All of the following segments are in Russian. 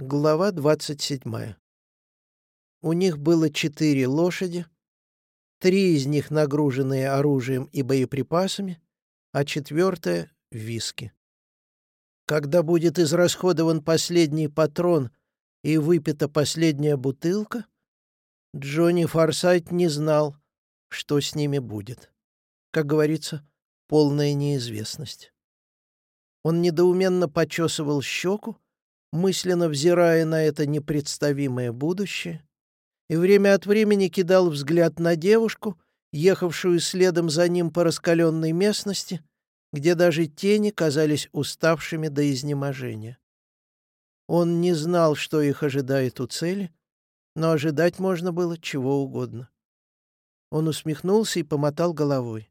Глава 27. У них было четыре лошади, три из них нагруженные оружием и боеприпасами, а четвертая — виски. Когда будет израсходован последний патрон и выпита последняя бутылка, Джонни Форсайт не знал, что с ними будет. Как говорится, полная неизвестность. Он недоуменно почесывал щеку, мысленно взирая на это непредставимое будущее, и время от времени кидал взгляд на девушку, ехавшую следом за ним по раскаленной местности, где даже тени казались уставшими до изнеможения. Он не знал, что их ожидает у цели, но ожидать можно было чего угодно. Он усмехнулся и помотал головой.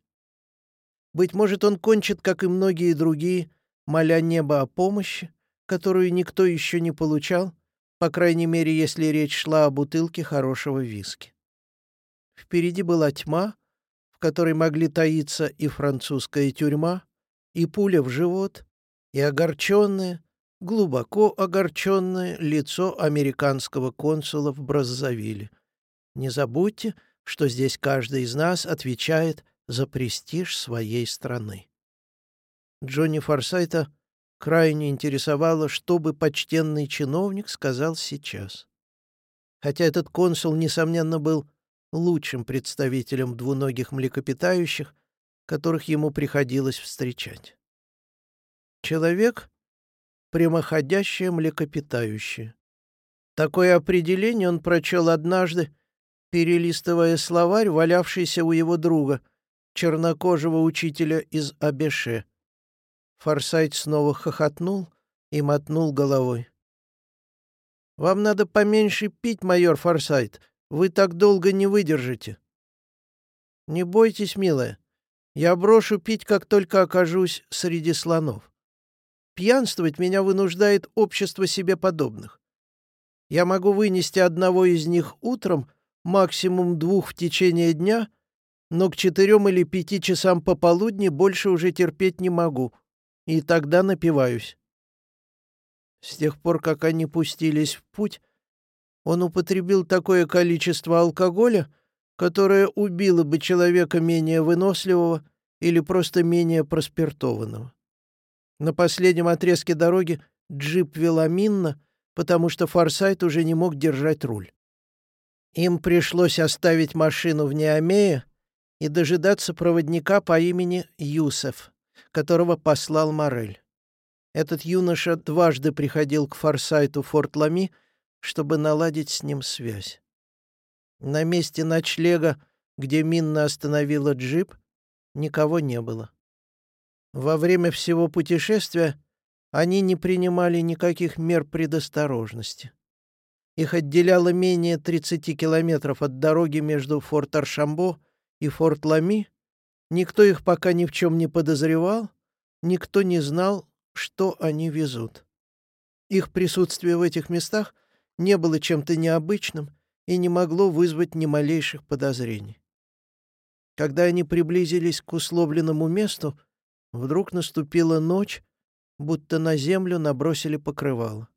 Быть может, он кончит, как и многие другие, моля небо о помощи, которую никто еще не получал, по крайней мере, если речь шла о бутылке хорошего виски. Впереди была тьма, в которой могли таиться и французская тюрьма, и пуля в живот, и огорченное, глубоко огорченное лицо американского консула в Браззавиле. Не забудьте, что здесь каждый из нас отвечает за престиж своей страны. Джонни Форсайта крайне интересовало, что бы почтенный чиновник сказал сейчас. Хотя этот консул, несомненно, был лучшим представителем двуногих млекопитающих, которых ему приходилось встречать. Человек — прямоходящее млекопитающее. Такое определение он прочел однажды, перелистывая словарь, валявшийся у его друга, чернокожего учителя из Абеше — Форсайт снова хохотнул и мотнул головой. «Вам надо поменьше пить, майор Форсайт. Вы так долго не выдержите». «Не бойтесь, милая. Я брошу пить, как только окажусь среди слонов. Пьянствовать меня вынуждает общество себе подобных. Я могу вынести одного из них утром, максимум двух в течение дня, но к четырем или пяти часам пополудни больше уже терпеть не могу и тогда напиваюсь. С тех пор, как они пустились в путь, он употребил такое количество алкоголя, которое убило бы человека менее выносливого или просто менее проспиртованного. На последнем отрезке дороги джип вела минно, потому что Форсайт уже не мог держать руль. Им пришлось оставить машину в Неомее и дожидаться проводника по имени Юсеф которого послал Морель. Этот юноша дважды приходил к Форсайту Форт Лами, чтобы наладить с ним связь. На месте ночлега, где Минна остановила джип, никого не было. Во время всего путешествия они не принимали никаких мер предосторожности. Их отделяло менее 30 километров от дороги между Форт Аршамбо и Форт Лами, Никто их пока ни в чем не подозревал, никто не знал, что они везут. Их присутствие в этих местах не было чем-то необычным и не могло вызвать ни малейших подозрений. Когда они приблизились к условленному месту, вдруг наступила ночь, будто на землю набросили покрывало.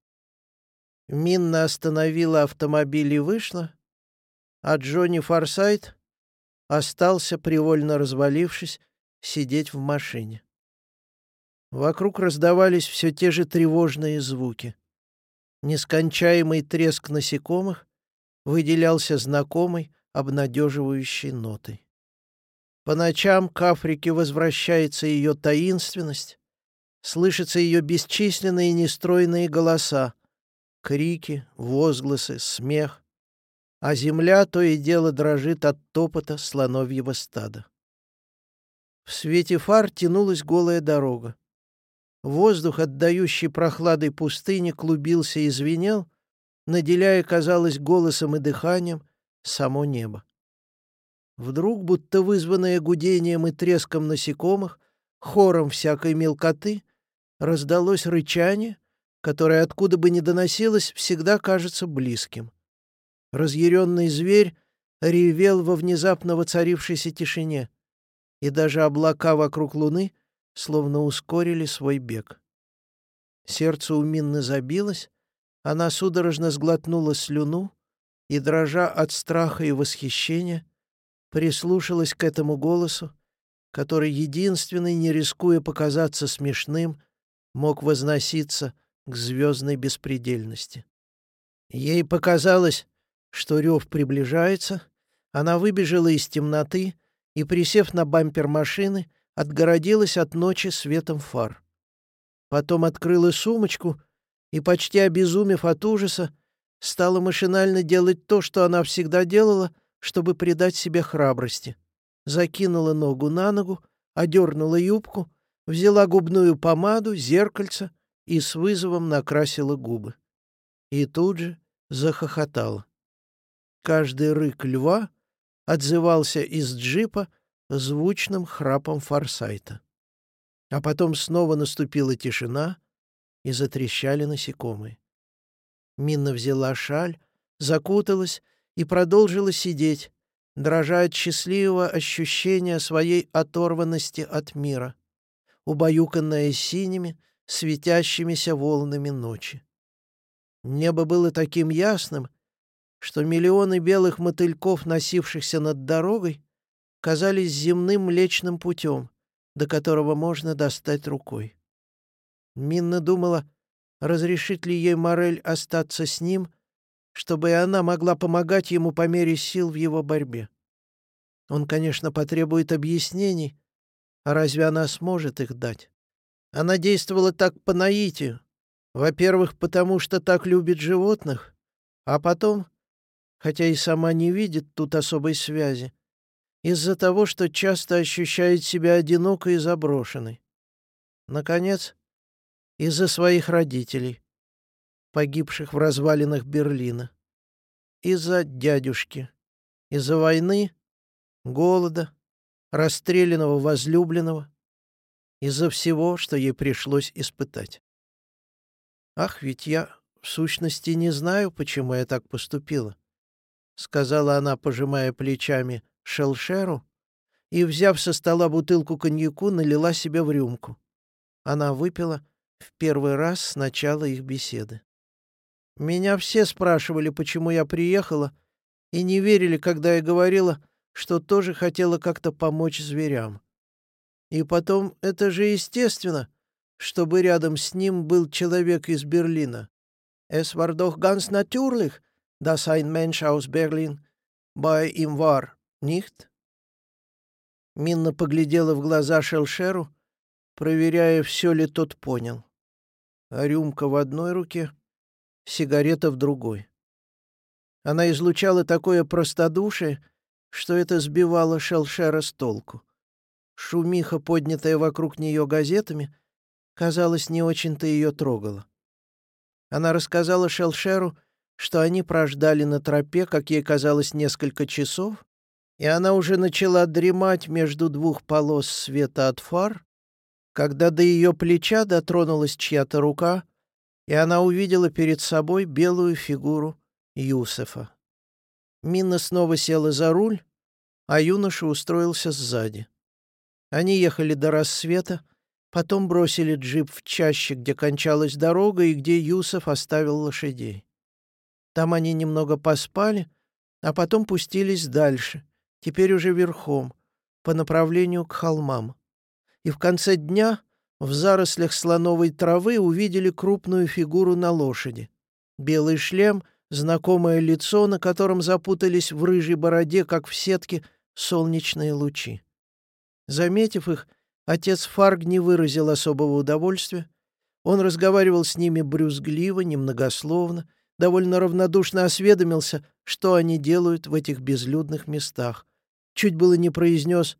Минна остановила автомобиль и вышла, а Джонни Форсайт остался, привольно развалившись, сидеть в машине. Вокруг раздавались все те же тревожные звуки. Нескончаемый треск насекомых выделялся знакомой, обнадеживающей нотой. По ночам к Африке возвращается ее таинственность, слышатся ее бесчисленные нестройные голоса, крики, возгласы, смех, а земля то и дело дрожит от топота слоновьего стада. В свете фар тянулась голая дорога. Воздух, отдающий прохладой пустыни, клубился и звенел, наделяя, казалось, голосом и дыханием само небо. Вдруг, будто вызванное гудением и треском насекомых, хором всякой мелкоты, раздалось рычание, которое, откуда бы ни доносилось, всегда кажется близким. Разъяренный зверь ревел во внезапно воцарившейся тишине, и даже облака вокруг луны словно ускорили свой бег. Сердце у забилось, Она судорожно сглотнула слюну и, дрожа от страха и восхищения, прислушалась к этому голосу, который, единственный, не рискуя показаться смешным, мог возноситься к звездной беспредельности. Ей показалось, что рев приближается, она выбежала из темноты и, присев на бампер машины, отгородилась от ночи светом фар. Потом открыла сумочку и, почти обезумев от ужаса, стала машинально делать то, что она всегда делала, чтобы придать себе храбрости. Закинула ногу на ногу, одернула юбку, взяла губную помаду, зеркальце и с вызовом накрасила губы. И тут же захохотала. Каждый рык льва отзывался из джипа звучным храпом Форсайта. А потом снова наступила тишина, и затрещали насекомые. Минна взяла шаль, закуталась и продолжила сидеть, дрожа от счастливого ощущения своей оторванности от мира, убаюканная синими, светящимися волнами ночи. Небо было таким ясным, что миллионы белых мотыльков, носившихся над дорогой, казались земным млечным путем, до которого можно достать рукой. Минна думала, разрешит ли ей Морель остаться с ним, чтобы и она могла помогать ему по мере сил в его борьбе. Он, конечно, потребует объяснений, а разве она сможет их дать? Она действовала так по наитию. Во-первых, потому что так любит животных, а потом, хотя и сама не видит тут особой связи, из-за того, что часто ощущает себя одинокой и заброшенной. Наконец, из-за своих родителей, погибших в развалинах Берлина, из-за дядюшки, из-за войны, голода, расстрелянного возлюбленного, из-за всего, что ей пришлось испытать. «Ах, ведь я, в сущности, не знаю, почему я так поступила», — сказала она, пожимая плечами шелшеру, и, взяв со стола бутылку коньяку, налила себе в рюмку. Она выпила в первый раз с начала их беседы. Меня все спрашивали, почему я приехала, и не верили, когда я говорила, что тоже хотела как-то помочь зверям. И потом, это же естественно, чтобы рядом с ним был человек из Берлина. Es war doch dass ein Mensch aus Berlin bei ihm war, nicht? Минна поглядела в глаза Шелшеру, проверяя, все ли тот понял а рюмка в одной руке, сигарета в другой. Она излучала такое простодушие, что это сбивало Шелшера с толку. Шумиха, поднятая вокруг нее газетами, казалось, не очень-то ее трогала. Она рассказала Шелшеру, что они прождали на тропе, как ей казалось, несколько часов, и она уже начала дремать между двух полос света от фар, когда до ее плеча дотронулась чья-то рука, и она увидела перед собой белую фигуру Юсефа. Минна снова села за руль, а юноша устроился сзади. Они ехали до рассвета, потом бросили джип в чаще, где кончалась дорога и где Юсеф оставил лошадей. Там они немного поспали, а потом пустились дальше, теперь уже верхом, по направлению к холмам и в конце дня в зарослях слоновой травы увидели крупную фигуру на лошади. Белый шлем, знакомое лицо, на котором запутались в рыжей бороде, как в сетке, солнечные лучи. Заметив их, отец Фарг не выразил особого удовольствия. Он разговаривал с ними брюзгливо, немногословно, довольно равнодушно осведомился, что они делают в этих безлюдных местах. Чуть было не произнес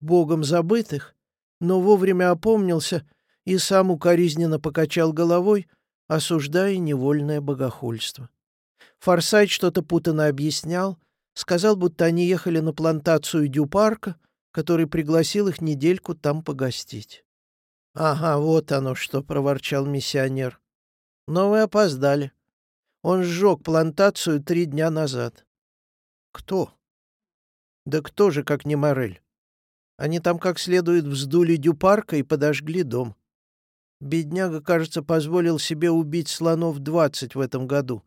«богом забытых», но вовремя опомнился и сам укоризненно покачал головой, осуждая невольное богохульство. Форсайт что-то путано объяснял, сказал, будто они ехали на плантацию Дюпарка, который пригласил их недельку там погостить. «Ага, вот оно что», — проворчал миссионер. «Но вы опоздали. Он сжег плантацию три дня назад». «Кто?» «Да кто же, как не Морель? Они там как следует вздули дюпарка и подожгли дом. Бедняга, кажется, позволил себе убить слонов двадцать в этом году.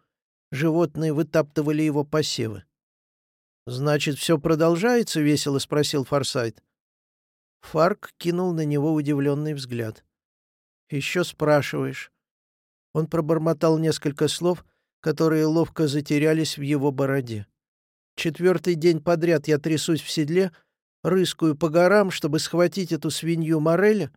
Животные вытаптывали его посевы. «Значит, все продолжается?» — весело спросил Форсайт. Фарк кинул на него удивленный взгляд. «Еще спрашиваешь». Он пробормотал несколько слов, которые ловко затерялись в его бороде. Четвертый день подряд я трясусь в седле, рыскую по горам, чтобы схватить эту свинью Мореля,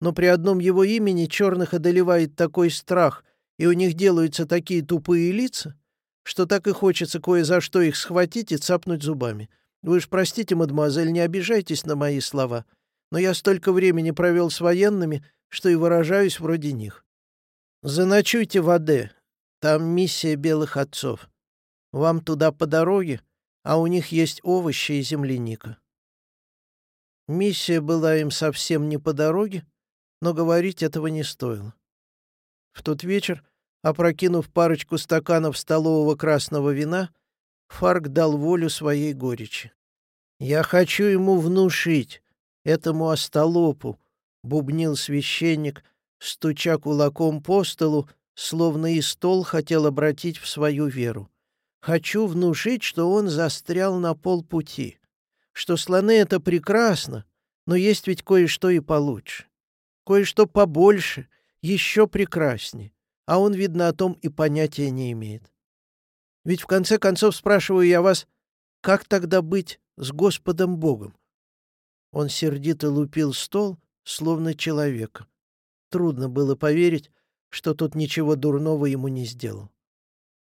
но при одном его имени черных одолевает такой страх, и у них делаются такие тупые лица, что так и хочется кое за что их схватить и цапнуть зубами. Вы уж простите, мадемуазель, не обижайтесь на мои слова, но я столько времени провел с военными, что и выражаюсь вроде них. Заночуйте в Аде, там миссия белых отцов. Вам туда по дороге, а у них есть овощи и земляника. Миссия была им совсем не по дороге, но говорить этого не стоило. В тот вечер, опрокинув парочку стаканов столового красного вина, Фарк дал волю своей горечи. «Я хочу ему внушить, этому остолопу», — бубнил священник, стуча кулаком по столу, словно и стол хотел обратить в свою веру. «Хочу внушить, что он застрял на полпути, что слоны — это прекрасно, но есть ведь кое-что и получше, кое-что побольше, еще прекраснее, а он, видно, о том и понятия не имеет. Ведь в конце концов спрашиваю я вас, как тогда быть с Господом Богом? Он сердито лупил стол, словно человека. Трудно было поверить, что тот ничего дурного ему не сделал.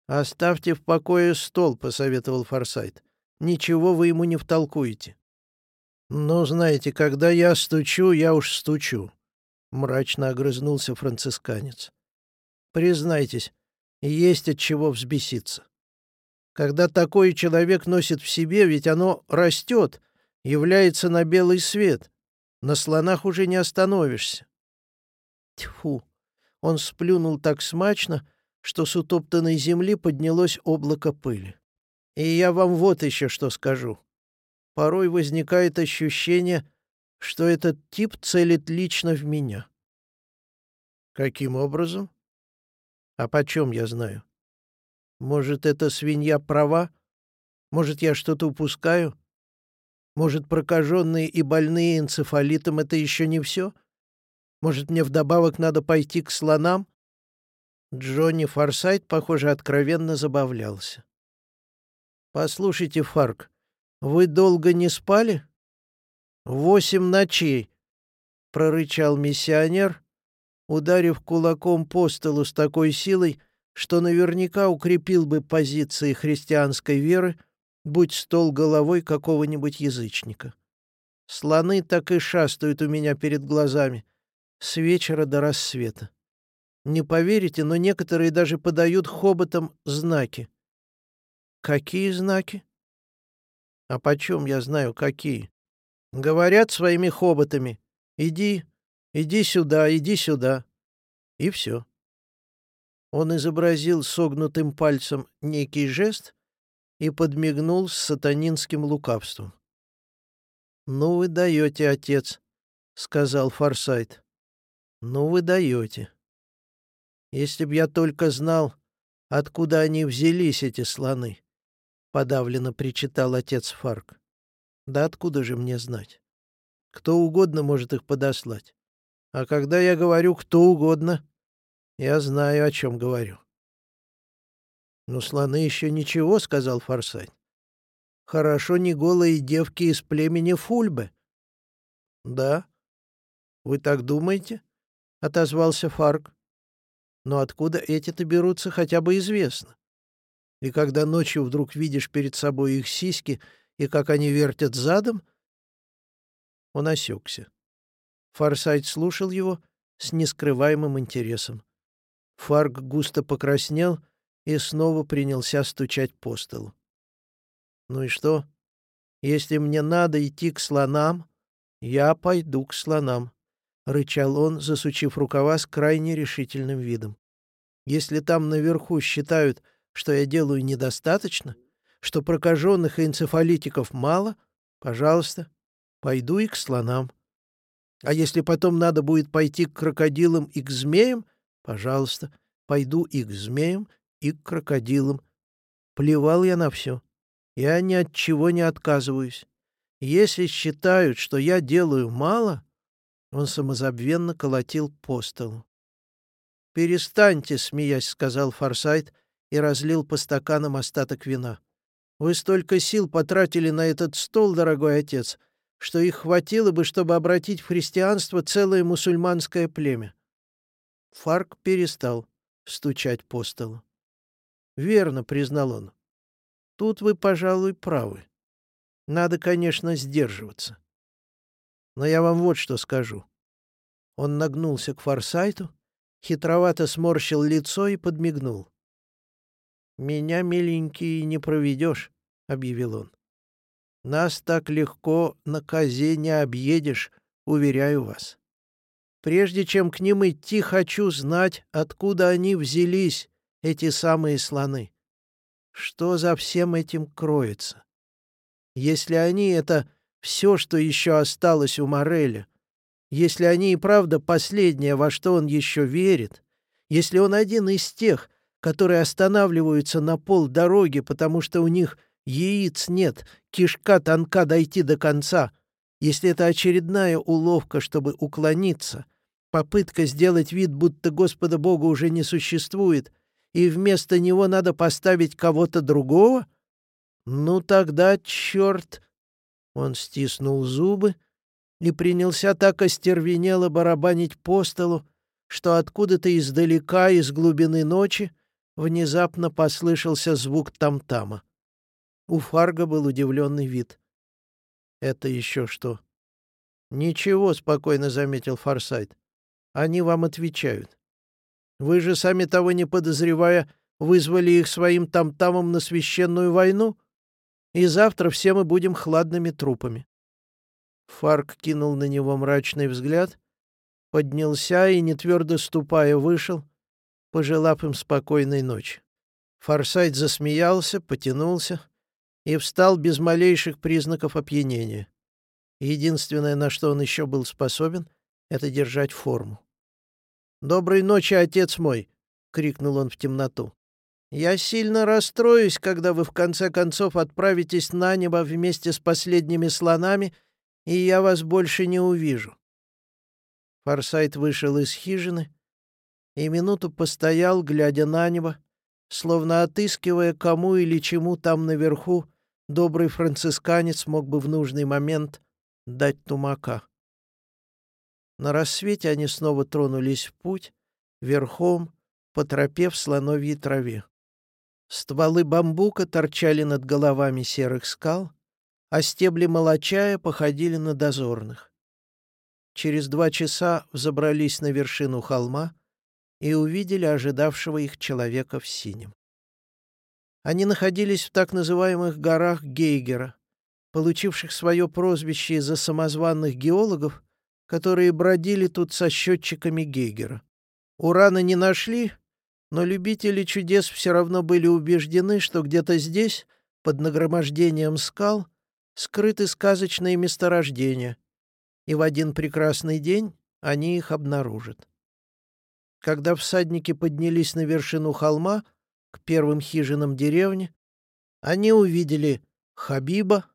«Оставьте в покое стол», — посоветовал Форсайт. «Ничего вы ему не втолкуете». «Ну, знаете, когда я стучу, я уж стучу», — мрачно огрызнулся францисканец. «Признайтесь, есть от чего взбеситься. Когда такой человек носит в себе, ведь оно растет, является на белый свет. На слонах уже не остановишься. Тьфу! Он сплюнул так смачно, что с утоптанной земли поднялось облако пыли. И я вам вот еще что скажу. Порой возникает ощущение, что этот тип целит лично в меня. Каким образом? А почем я знаю? Может, эта свинья права? Может, я что-то упускаю? Может, прокаженные и больные энцефалитом — это еще не все? — может, мне вдобавок надо пойти к слонам?» Джонни Форсайт, похоже, откровенно забавлялся. «Послушайте, Фарк, вы долго не спали?» «Восемь ночей», — прорычал миссионер, ударив кулаком по столу с такой силой, что наверняка укрепил бы позиции христианской веры, будь стол головой какого-нибудь язычника. Слоны так и шастают у меня перед глазами — с вечера до рассвета. Не поверите, но некоторые даже подают хоботам знаки. Какие знаки? А почем я знаю, какие? Говорят своими хоботами. Иди, иди сюда, иди сюда. И все. Он изобразил согнутым пальцем некий жест и подмигнул с сатанинским лукавством. «Ну вы даете, отец», — сказал Форсайт. «Ну вы даете. Если б я только знал, откуда они взялись, эти слоны», — подавленно причитал отец Фарк. «Да откуда же мне знать? Кто угодно может их подослать. А когда я говорю «кто угодно», я знаю, о чем говорю». «Ну, слоны еще ничего», — сказал Форсайт. «Хорошо не голые девки из племени Фульбе». «Да? Вы так думаете?» — отозвался Фарк. «Но откуда эти-то берутся, хотя бы известно. И когда ночью вдруг видишь перед собой их сиськи и как они вертят задом...» Он осекся. Фарсайт слушал его с нескрываемым интересом. Фарк густо покраснел и снова принялся стучать по столу. «Ну и что? Если мне надо идти к слонам, я пойду к слонам рычал он, засучив рукава с крайне решительным видом. «Если там наверху считают, что я делаю недостаточно, что прокаженных и энцефалитиков мало, пожалуйста, пойду и к слонам. А если потом надо будет пойти к крокодилам и к змеям, пожалуйста, пойду и к змеям, и к крокодилам. Плевал я на все. Я ни от чего не отказываюсь. Если считают, что я делаю мало, он самозабвенно колотил по столу. «Перестаньте, — смеясь, — сказал Форсайт и разлил по стаканам остаток вина. Вы столько сил потратили на этот стол, дорогой отец, что их хватило бы, чтобы обратить в христианство целое мусульманское племя. Фарк перестал стучать по столу. «Верно», — признал он. «Тут вы, пожалуй, правы. Надо, конечно, сдерживаться. Но я вам вот что скажу». Он нагнулся к Форсайту, хитровато сморщил лицо и подмигнул. «Меня, миленький, не проведешь», — объявил он. «Нас так легко на козе не объедешь, уверяю вас. Прежде чем к ним идти, хочу знать, откуда они взялись, эти самые слоны. Что за всем этим кроется? Если они — это все, что еще осталось у Мореля, если они и правда последнее, во что он еще верит, если он один из тех, которые останавливаются на пол дороги, потому что у них яиц нет, кишка тонка дойти до конца, если это очередная уловка, чтобы уклониться, попытка сделать вид, будто Господа Бога уже не существует, и вместо него надо поставить кого-то другого? Ну тогда, черт! Он стиснул зубы и принялся так остервенело барабанить по столу, что откуда-то издалека, из глубины ночи, внезапно послышался звук там-тама. У Фарга был удивленный вид. «Это еще что?» «Ничего», — спокойно заметил Форсайт. «Они вам отвечают. Вы же, сами того не подозревая, вызвали их своим там-тамом на священную войну, и завтра все мы будем хладными трупами». Фарк кинул на него мрачный взгляд, поднялся и, не твердо ступая, вышел, пожелав им спокойной ночи. Форсайт засмеялся, потянулся и встал без малейших признаков опьянения. Единственное, на что он еще был способен, — это держать форму. «Доброй ночи, отец мой!» — крикнул он в темноту. «Я сильно расстроюсь, когда вы в конце концов отправитесь на небо вместе с последними слонами, и я вас больше не увижу». Форсайт вышел из хижины и минуту постоял, глядя на небо, словно отыскивая, кому или чему там наверху добрый францисканец мог бы в нужный момент дать тумака. На рассвете они снова тронулись в путь, верхом, по тропе в слоновьей траве. Стволы бамбука торчали над головами серых скал, а стебли молочая походили на дозорных. Через два часа взобрались на вершину холма и увидели ожидавшего их человека в синем. Они находились в так называемых горах Гейгера, получивших свое прозвище из-за самозванных геологов, которые бродили тут со счетчиками Гейгера. Урана не нашли, но любители чудес все равно были убеждены, что где-то здесь, под нагромождением скал, скрыты сказочные месторождения, и в один прекрасный день они их обнаружат. Когда всадники поднялись на вершину холма, к первым хижинам деревни, они увидели Хабиба,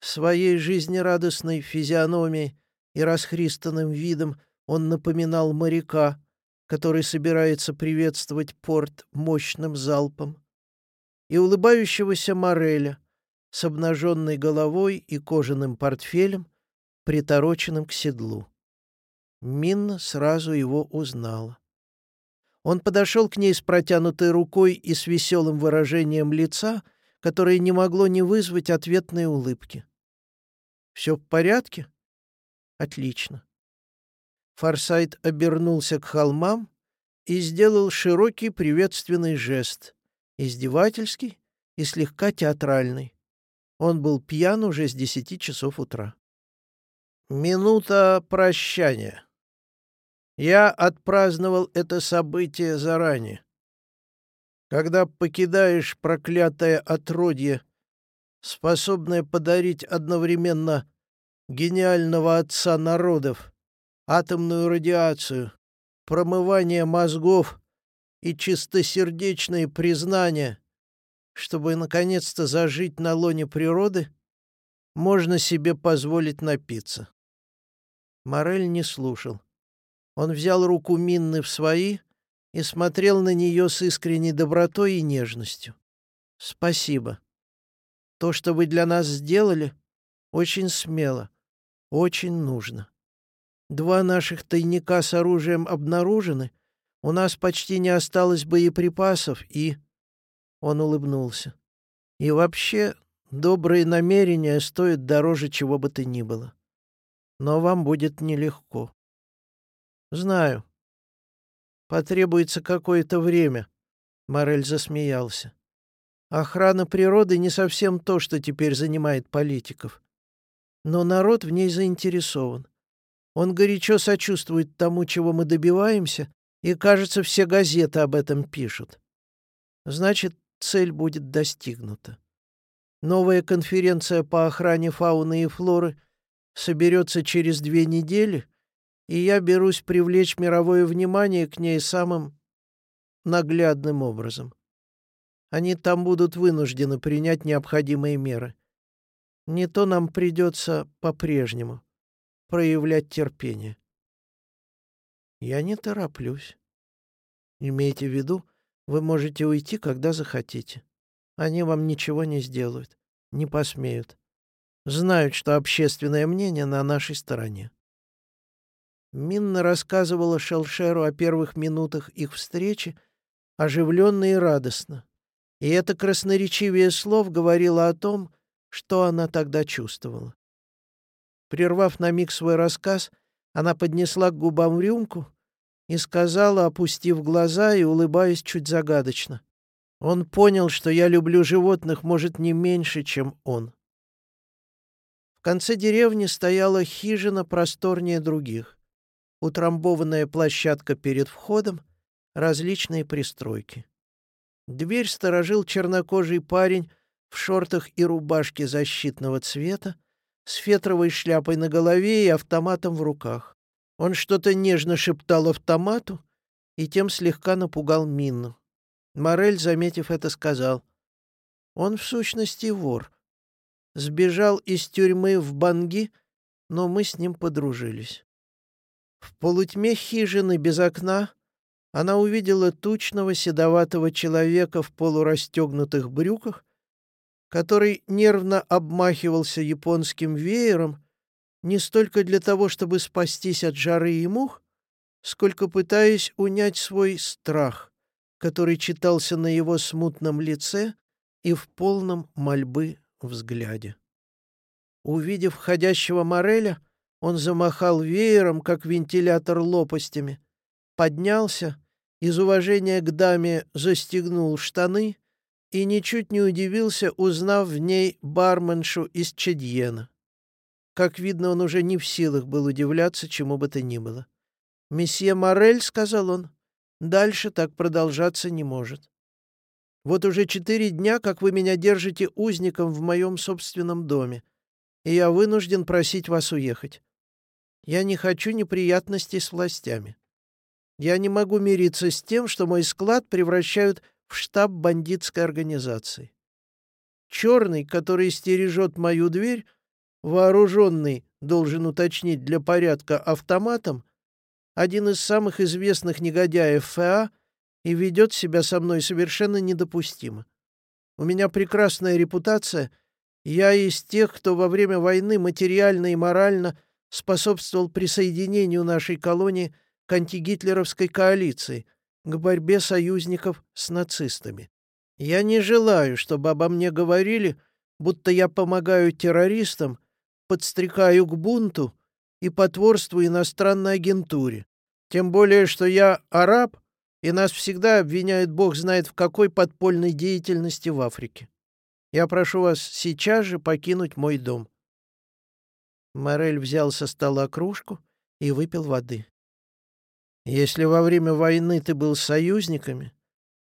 своей жизнерадостной физиономией и расхристанным видом он напоминал моряка, который собирается приветствовать порт мощным залпом, и улыбающегося Мореля с обнаженной головой и кожаным портфелем, притороченным к седлу. Минна сразу его узнала. Он подошел к ней с протянутой рукой и с веселым выражением лица, которое не могло не вызвать ответной улыбки. «Все в порядке?» «Отлично». Форсайт обернулся к холмам и сделал широкий приветственный жест, издевательский и слегка театральный. Он был пьян уже с десяти часов утра. «Минута прощания», я отпраздновал это событие заранее. Когда покидаешь проклятое отродье, способное подарить одновременно гениального отца народов атомную радиацию, промывание мозгов и чистосердечные признания, чтобы наконец-то зажить на лоне природы, можно себе позволить напиться. Морель не слушал. Он взял руку Минны в свои и смотрел на нее с искренней добротой и нежностью. «Спасибо. То, что вы для нас сделали, очень смело, очень нужно. Два наших тайника с оружием обнаружены, у нас почти не осталось боеприпасов и...» Он улыбнулся. «И вообще, добрые намерения стоят дороже чего бы то ни было. Но вам будет нелегко. Знаю. Потребуется какое-то время. Морель засмеялся. Охрана природы не совсем то, что теперь занимает политиков. Но народ в ней заинтересован. Он горячо сочувствует тому, чего мы добиваемся, и, кажется, все газеты об этом пишут. Значит, цель будет достигнута. Новая конференция по охране фауны и флоры соберется через две недели, и я берусь привлечь мировое внимание к ней самым наглядным образом. Они там будут вынуждены принять необходимые меры. Не то нам придется по-прежнему проявлять терпение. Я не тороплюсь. Имейте в виду, вы можете уйти, когда захотите. Они вам ничего не сделают, не посмеют. Знают, что общественное мнение на нашей стороне. Минна рассказывала Шелшеру о первых минутах их встречи, оживленно и радостно. И это красноречивее слов говорило о том, что она тогда чувствовала. Прервав на миг свой рассказ, она поднесла к губам рюмку и сказала, опустив глаза и улыбаясь чуть загадочно. «Он понял, что я люблю животных, может, не меньше, чем он». В конце деревни стояла хижина просторнее других утрамбованная площадка перед входом, различные пристройки. Дверь сторожил чернокожий парень в шортах и рубашке защитного цвета, с фетровой шляпой на голове и автоматом в руках. Он что-то нежно шептал автомату и тем слегка напугал Минну. Морель, заметив это, сказал, «Он в сущности вор. Сбежал из тюрьмы в Банги, но мы с ним подружились». В полутьме хижины без окна она увидела тучного седоватого человека в полурастегнутых брюках, который нервно обмахивался японским веером не столько для того, чтобы спастись от жары и мух, сколько пытаясь унять свой страх, который читался на его смутном лице и в полном мольбы взгляде. Увидев входящего Мореля, он замахал веером, как вентилятор лопастями, поднялся, из уважения к даме застегнул штаны и ничуть не удивился, узнав в ней барменшу из Чедьена. Как видно, он уже не в силах был удивляться чему бы то ни было. «Месье Морель», — сказал он, — «дальше так продолжаться не может. Вот уже четыре дня, как вы меня держите узником в моем собственном доме, и я вынужден просить вас уехать. Я не хочу неприятностей с властями. Я не могу мириться с тем, что мой склад превращают в штаб бандитской организации. Черный, который стережет мою дверь, вооруженный, должен уточнить для порядка, автоматом, один из самых известных негодяев ФА и ведет себя со мной совершенно недопустимо. У меня прекрасная репутация, я из тех, кто во время войны материально и морально способствовал присоединению нашей колонии к антигитлеровской коалиции, к борьбе союзников с нацистами. Я не желаю, чтобы обо мне говорили, будто я помогаю террористам, подстрекаю к бунту и потворствую иностранной агентуре. Тем более, что я араб, и нас всегда обвиняют бог знает в какой подпольной деятельности в Африке. Я прошу вас сейчас же покинуть мой дом. Морель взял со стола кружку и выпил воды. «Если во время войны ты был союзниками,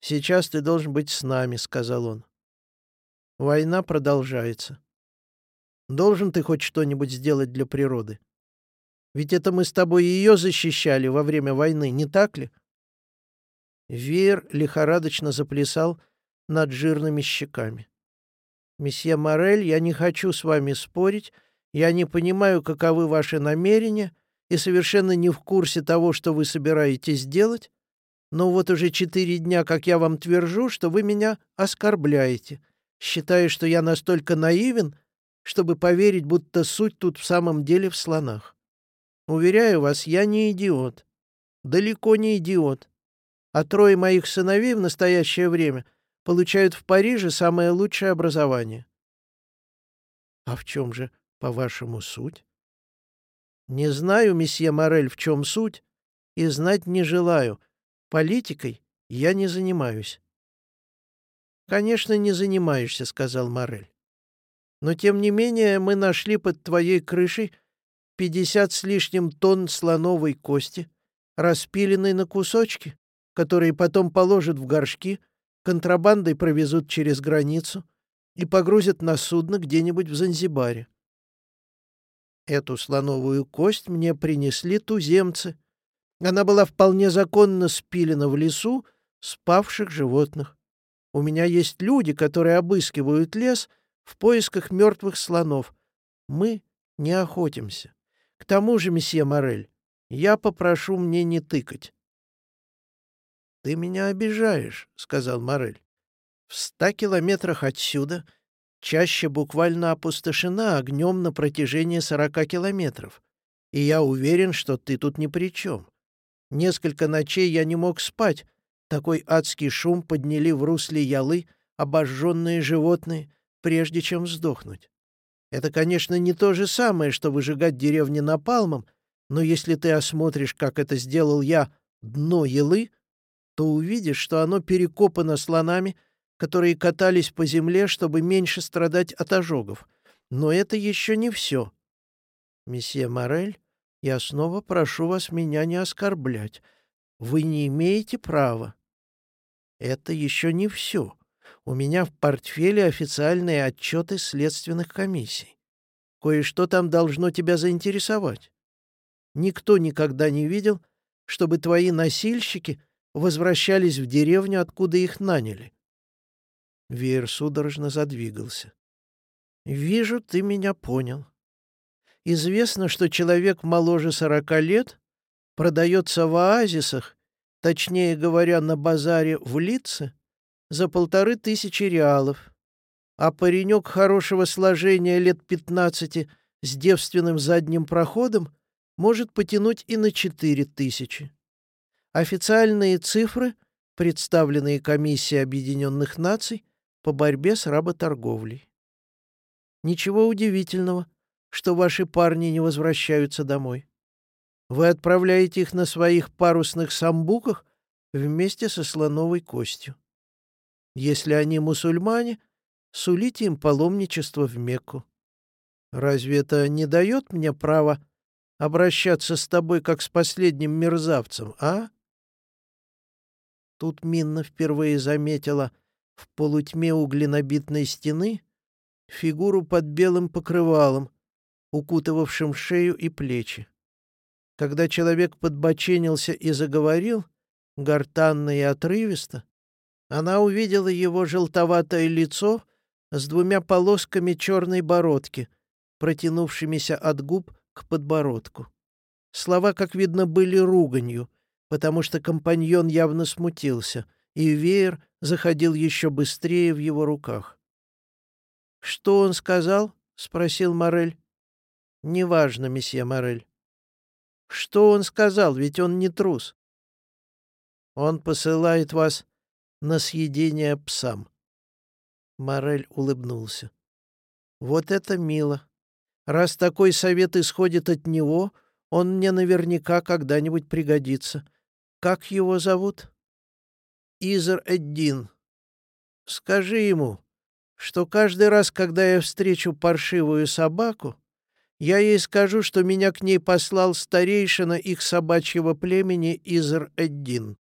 сейчас ты должен быть с нами», — сказал он. «Война продолжается. Должен ты хоть что-нибудь сделать для природы. Ведь это мы с тобой ее защищали во время войны, не так ли?» Веер лихорадочно заплясал над жирными щеками. «Месье Морель, я не хочу с вами спорить, я не понимаю, каковы ваши намерения, и совершенно не в курсе того, что вы собираетесь делать, но вот уже четыре дня, как я вам твержу, что вы меня оскорбляете, считая, что я настолько наивен, чтобы поверить, будто суть тут в самом деле в слонах. Уверяю вас, я не идиот. Далеко не идиот. А трое моих сыновей в настоящее время получают в Париже самое лучшее образование. А в чем же, по-вашему, суть? Не знаю, месье Морель, в чем суть, и знать не желаю. Политикой я не занимаюсь. «Конечно, не занимаешься», — сказал Морель. «Но, тем не менее, мы нашли под твоей крышей пятьдесят с лишним тонн слоновой кости, распиленной на кусочки, которые потом положат в горшки, контрабандой провезут через границу и погрузят на судно где-нибудь в Занзибаре. Эту слоновую кость мне принесли туземцы. Она была вполне законно спилена в лесу спавших животных. У меня есть люди, которые обыскивают лес в поисках мертвых слонов. Мы не охотимся. К тому же, месье Морель, я попрошу мне не тыкать. — Ты меня обижаешь, — сказал Морель. — В ста километрах отсюда чаще буквально опустошена огнем на протяжении сорока километров, и я уверен, что ты тут ни при чем. Несколько ночей я не мог спать, такой адский шум подняли в русле ялы обожженные животные, прежде чем сдохнуть. Это, конечно, не то же самое, что выжигать деревни напалмом, но если ты осмотришь, как это сделал я, дно елы, то увидишь, что оно перекопано слонами — которые катались по земле, чтобы меньше страдать от ожогов. Но это еще не все. Месье Морель, я снова прошу вас меня не оскорблять. Вы не имеете права. Это еще не все. У меня в портфеле официальные отчеты следственных комиссий. Кое-что там должно тебя заинтересовать. Никто никогда не видел, чтобы твои носильщики возвращались в деревню, откуда их наняли. Веер судорожно задвигался. «Вижу, ты меня понял. Известно, что человек моложе сорока лет продается в оазисах, точнее говоря, на базаре в Лице, за полторы тысячи реалов, а паренек хорошего сложения лет пятнадцати с девственным задним проходом может потянуть и на четыре тысячи. Официальные цифры, представленные Комиссией Объединенных Наций, по борьбе с работорговлей. Ничего удивительного, что ваши парни не возвращаются домой. Вы отправляете их на своих парусных самбуках вместе со слоновой костью. Если они мусульмане, сулите им паломничество в Мекку. Разве это не дает мне права обращаться с тобой как с последним мерзавцем, а? Тут Минна впервые заметила — в полутьме угленобитной стены фигуру под белым покрывалом, укутывавшим шею и плечи. Когда человек подбоченился и заговорил, гортанно и отрывисто, она увидела его желтоватое лицо с двумя полосками черной бородки, протянувшимися от губ к подбородку. Слова, как видно, были руганью, потому что компаньон явно смутился, и веер заходил еще быстрее в его руках. «Что он сказал?» — спросил Морель. «Неважно, месье Морель». «Что он сказал? Ведь он не трус». «Он посылает вас на съедение псам». Морель улыбнулся. «Вот это мило. Раз такой совет исходит от него, он мне наверняка когда-нибудь пригодится. Как его зовут?» Изр-Эддин. Скажи ему, что каждый раз, когда я встречу паршивую собаку, я ей скажу, что меня к ней послал старейшина их собачьего племени Изр-Эддин.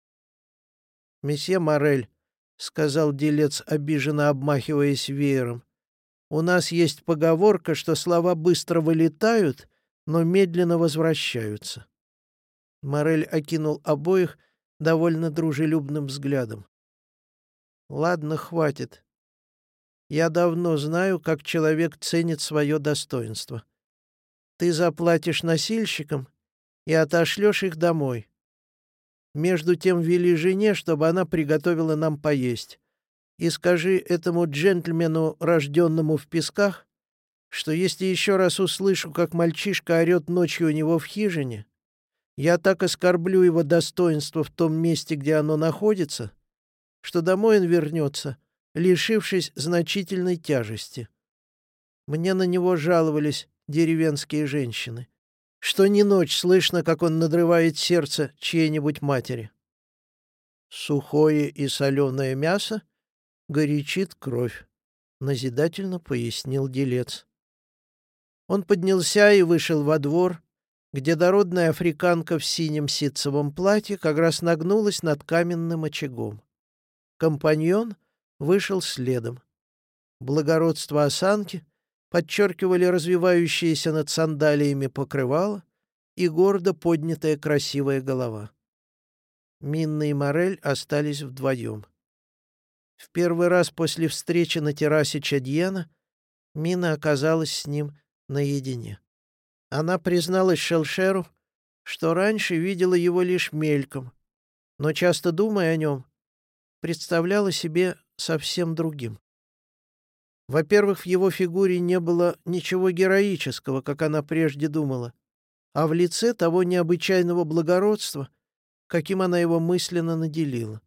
«Месье Морель», — сказал делец, обиженно обмахиваясь веером, — «у нас есть поговорка, что слова быстро вылетают, но медленно возвращаются. Морель окинул обоих довольно дружелюбным взглядом. «Ладно, хватит. Я давно знаю, как человек ценит свое достоинство. Ты заплатишь носильщикам и отошлешь их домой. Между тем вели жене, чтобы она приготовила нам поесть. И скажи этому джентльмену, рожденному в песках, что если еще раз услышу, как мальчишка орет ночью у него в хижине, я так оскорблю его достоинство в том месте, где оно находится, что домой он вернется, лишившись значительной тяжести. Мне на него жаловались деревенские женщины что ни ночь слышно, как он надрывает сердце чьей-нибудь матери. Сухое и соленое мясо горячит кровь, назидательно пояснил делец. Он поднялся и вышел во двор, где дородная африканка в синем ситцевом платье как раз нагнулась над каменным очагом. Компаньон вышел следом. Благородство осанки подчеркивали развивающиеся над сандалиями покрывало и гордо поднятая красивая голова. Минна и Морель остались вдвоем. В первый раз после встречи на террасе Чадьена Мина оказалась с ним наедине. Она призналась Шелшеру, что раньше видела его лишь мельком, но, часто думая о нем, представляла себе совсем другим. Во-первых, в его фигуре не было ничего героического, как она прежде думала, а в лице того необычайного благородства, каким она его мысленно наделила.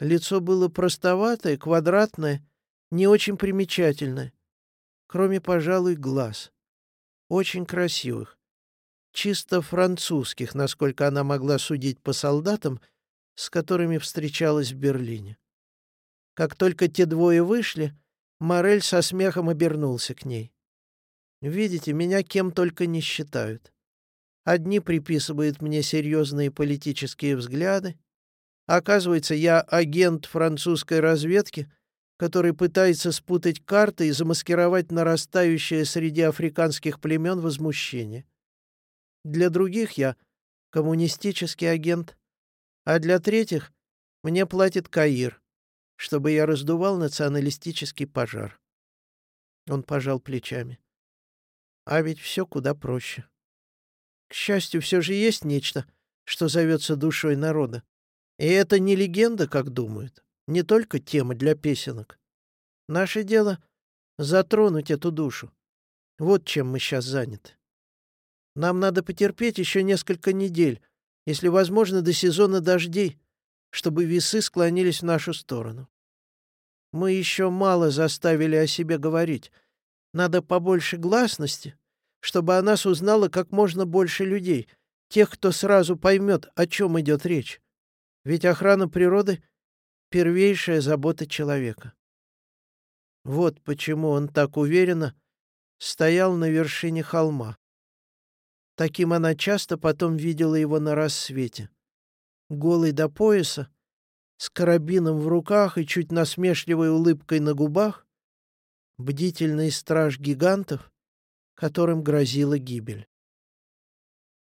Лицо было простоватое, квадратное, не очень примечательное, кроме, пожалуй, глаз. Очень красивых. Чисто французских, насколько она могла судить по солдатам, с которыми встречалась в Берлине. Как только те двое вышли, Морель со смехом обернулся к ней. «Видите, меня кем только не считают. Одни приписывают мне серьезные политические взгляды. Оказывается, я агент французской разведки, который пытается спутать карты и замаскировать нарастающее среди африканских племен возмущение. Для других я коммунистический агент, а для третьих мне платит Каир, чтобы я раздувал националистический пожар. Он пожал плечами. А ведь все куда проще. К счастью, все же есть нечто, что зовется душой народа. И это не легенда, как думают, не только тема для песенок. Наше дело — затронуть эту душу. Вот чем мы сейчас заняты. Нам надо потерпеть еще несколько недель, если возможно, до сезона дождей, чтобы весы склонились в нашу сторону. Мы еще мало заставили о себе говорить. Надо побольше гласности, чтобы о нас узнало как можно больше людей, тех, кто сразу поймет, о чем идет речь. Ведь охрана природы — первейшая забота человека. Вот почему он так уверенно стоял на вершине холма. Таким она часто потом видела его на рассвете. Голый до пояса, с карабином в руках и чуть насмешливой улыбкой на губах, бдительный страж гигантов, которым грозила гибель.